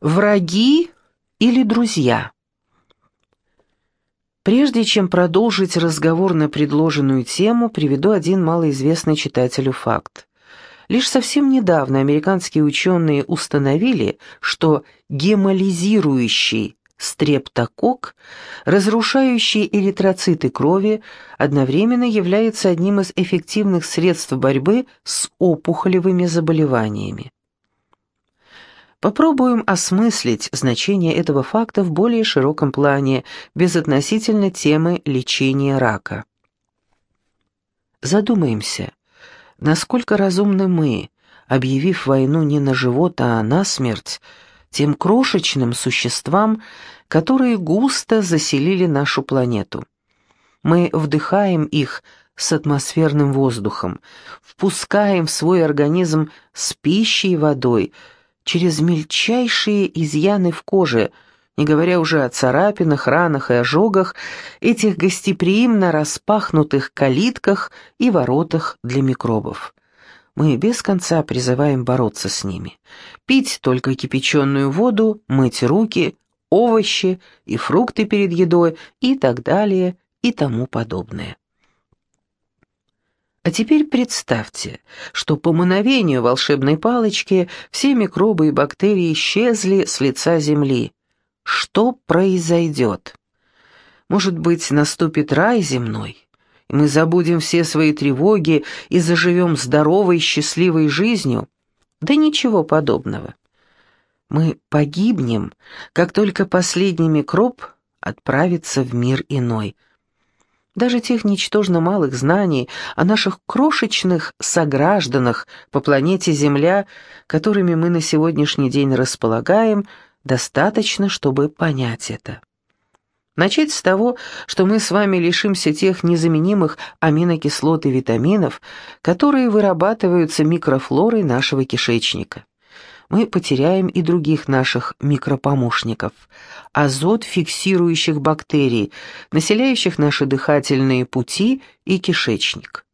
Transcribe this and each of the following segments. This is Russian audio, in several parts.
Враги или друзья? Прежде чем продолжить разговор на предложенную тему, приведу один малоизвестный читателю факт. Лишь совсем недавно американские ученые установили, что гемолизирующий стрептокок, разрушающий эритроциты крови, одновременно является одним из эффективных средств борьбы с опухолевыми заболеваниями. Попробуем осмыслить значение этого факта в более широком плане, безотносительно темы лечения рака. Задумаемся, насколько разумны мы, объявив войну не на живот, а на смерть, тем крошечным существам, которые густо заселили нашу планету. Мы вдыхаем их с атмосферным воздухом, впускаем в свой организм с пищей и водой – через мельчайшие изъяны в коже, не говоря уже о царапинах, ранах и ожогах, этих гостеприимно распахнутых калитках и воротах для микробов. Мы без конца призываем бороться с ними. Пить только кипяченую воду, мыть руки, овощи и фрукты перед едой и так далее и тому подобное. А теперь представьте, что по мановению волшебной палочки все микробы и бактерии исчезли с лица Земли. Что произойдет? Может быть, наступит рай земной, и мы забудем все свои тревоги и заживем здоровой, счастливой жизнью? Да ничего подобного. Мы погибнем, как только последний микроб отправится в мир иной – даже тех ничтожно малых знаний о наших крошечных согражданах по планете Земля, которыми мы на сегодняшний день располагаем, достаточно, чтобы понять это. Начать с того, что мы с вами лишимся тех незаменимых аминокислот и витаминов, которые вырабатываются микрофлорой нашего кишечника мы потеряем и других наших микропомощников, азот фиксирующих бактерий, населяющих наши дыхательные пути и кишечник.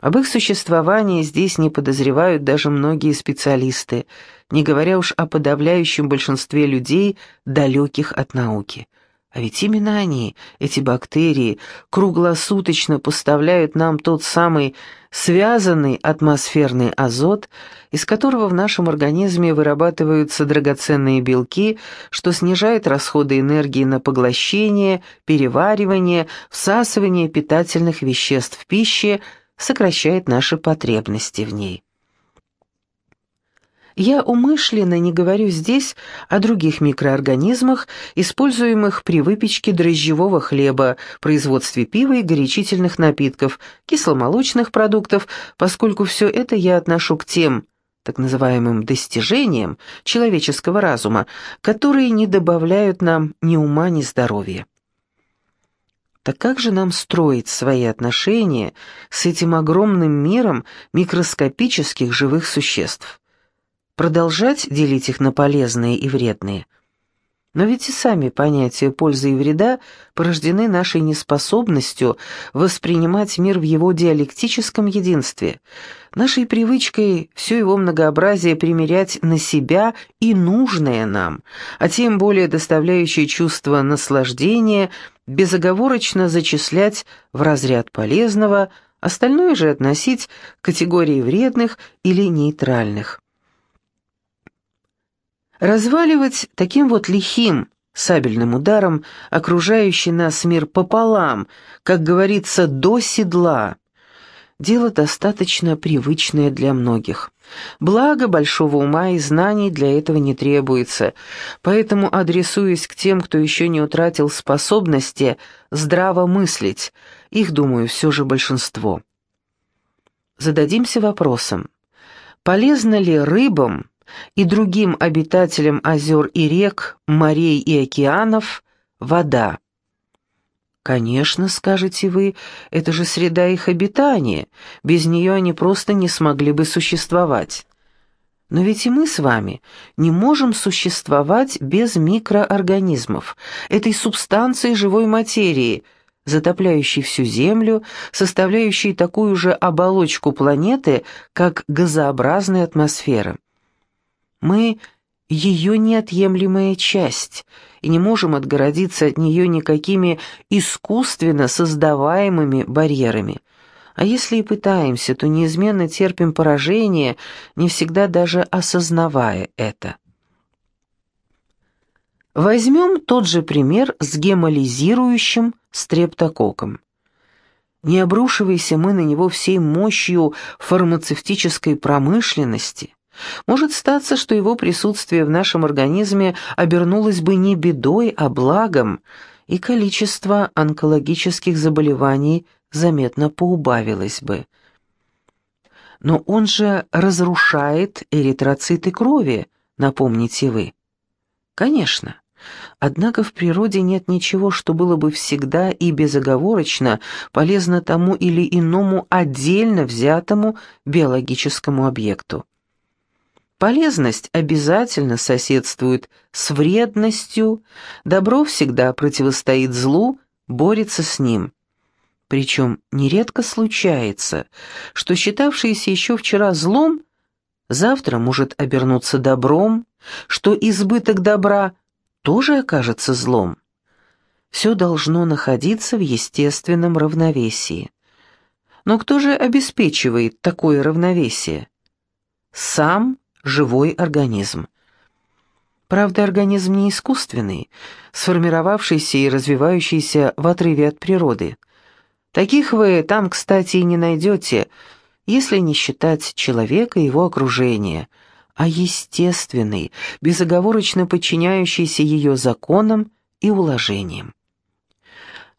Об их существовании здесь не подозревают даже многие специалисты, не говоря уж о подавляющем большинстве людей, далеких от науки. А ведь именно они, эти бактерии, круглосуточно поставляют нам тот самый связанный атмосферный азот, из которого в нашем организме вырабатываются драгоценные белки, что снижает расходы энергии на поглощение, переваривание, всасывание питательных веществ в пище, сокращает наши потребности в ней. Я умышленно не говорю здесь о других микроорганизмах, используемых при выпечке дрожжевого хлеба, производстве пива и горячительных напитков, кисломолочных продуктов, поскольку все это я отношу к тем так называемым достижениям человеческого разума, которые не добавляют нам ни ума, ни здоровья. Так как же нам строить свои отношения с этим огромным миром микроскопических живых существ? Продолжать делить их на полезные и вредные. Но ведь и сами понятия пользы и вреда порождены нашей неспособностью воспринимать мир в его диалектическом единстве, нашей привычкой все его многообразие примерять на себя и нужное нам, а тем более доставляющее чувство наслаждения, безоговорочно зачислять в разряд полезного, остальное же относить к категории вредных или нейтральных. Разваливать таким вот лихим, сабельным ударом окружающий нас мир пополам, как говорится, до седла. Дело достаточно привычное для многих. Благо, большого ума и знаний для этого не требуется, поэтому, адресуясь к тем, кто еще не утратил способности здраво мыслить, их, думаю, все же большинство. Зададимся вопросом, полезно ли рыбам и другим обитателям озер и рек, морей и океанов вода. Конечно, скажете вы, это же среда их обитания, без нее они просто не смогли бы существовать. Но ведь и мы с вами не можем существовать без микроорганизмов, этой субстанции живой материи, затопляющей всю Землю, составляющей такую же оболочку планеты, как газообразная атмосфера. Мы ее неотъемлемая часть, и не можем отгородиться от нее никакими искусственно создаваемыми барьерами. А если и пытаемся, то неизменно терпим поражение, не всегда даже осознавая это. Возьмем тот же пример с гемолизирующим стрептококком. Не обрушивайся мы на него всей мощью фармацевтической промышленности, может статься, что его присутствие в нашем организме обернулось бы не бедой, а благом, и количество онкологических заболеваний заметно поубавилось бы. Но он же разрушает эритроциты крови, напомните вы. Конечно. Однако в природе нет ничего, что было бы всегда и безоговорочно полезно тому или иному отдельно взятому биологическому объекту. Полезность обязательно соседствует с вредностью, добро всегда противостоит злу, борется с ним. Причем нередко случается, что считавшееся еще вчера злом, завтра может обернуться добром, что избыток добра тоже окажется злом. Все должно находиться в естественном равновесии. Но кто же обеспечивает такое равновесие? Сам живой организм. Правда, организм не искусственный, сформировавшийся и развивающийся в отрыве от природы. Таких вы там, кстати, и не найдете, если не считать человека и его окружения, а естественный, безоговорочно подчиняющийся ее законам и уложениям.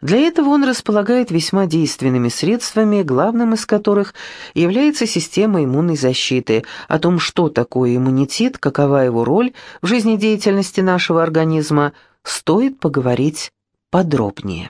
Для этого он располагает весьма действенными средствами, главным из которых является система иммунной защиты. О том, что такое иммунитет, какова его роль в жизнедеятельности нашего организма, стоит поговорить подробнее.